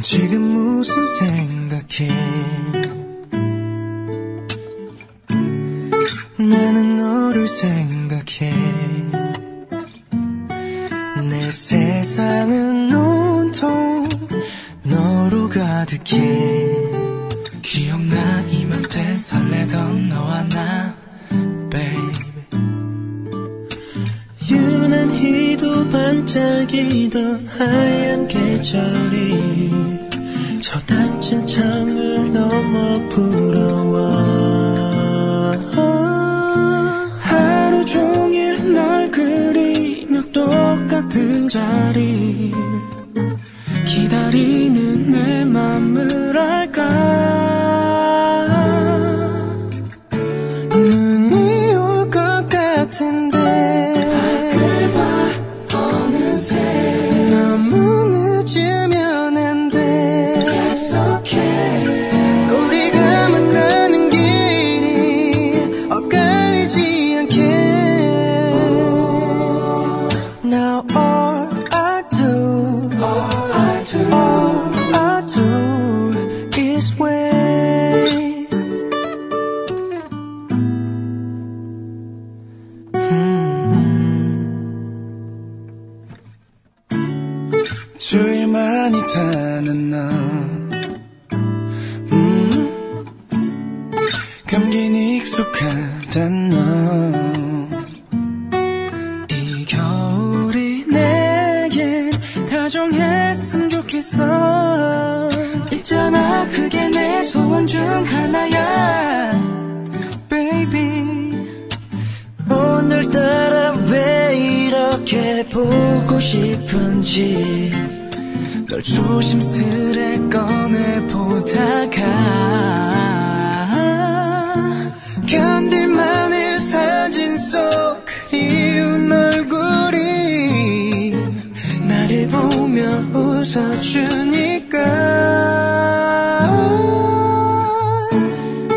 넌 지금 무슨 생각해? 나는 너를 생각해. 내 세상은 온통 너로 가득해. 기억나 이맘때 설레던 너와 나 baby. 유난히도 반짝이던 하얀 계절이 저 닫힌 창을 넘어 불어와. 하루 종일 널 그리며 똑같은 자리 기다리는 내 맘을 Now all I do all I do all I do is wait 주위 많이 타는 너 음, 감긴 익숙하단 너 다정했으면 좋겠어. 있잖아 그게 내 소원 중 하나야. Baby 오늘따라 왜 이렇게 보고 싶은지 널 조심스레 꺼내보다가 웃어주니까.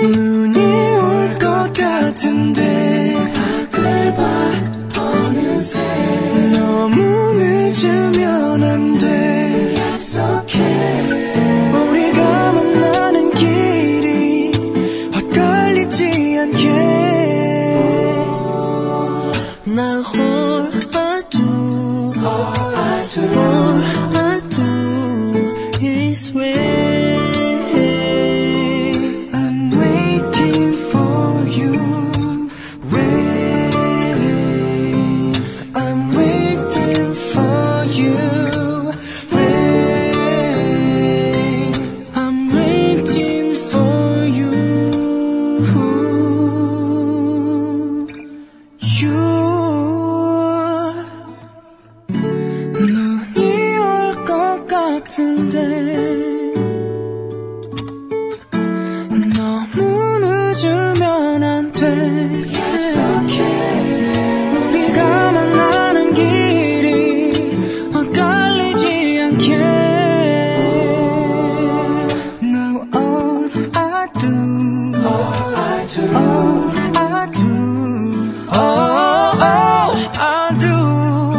눈이 올 것 같은데 swim.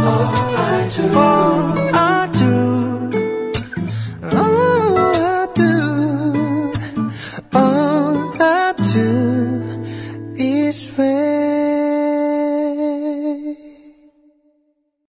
Oh.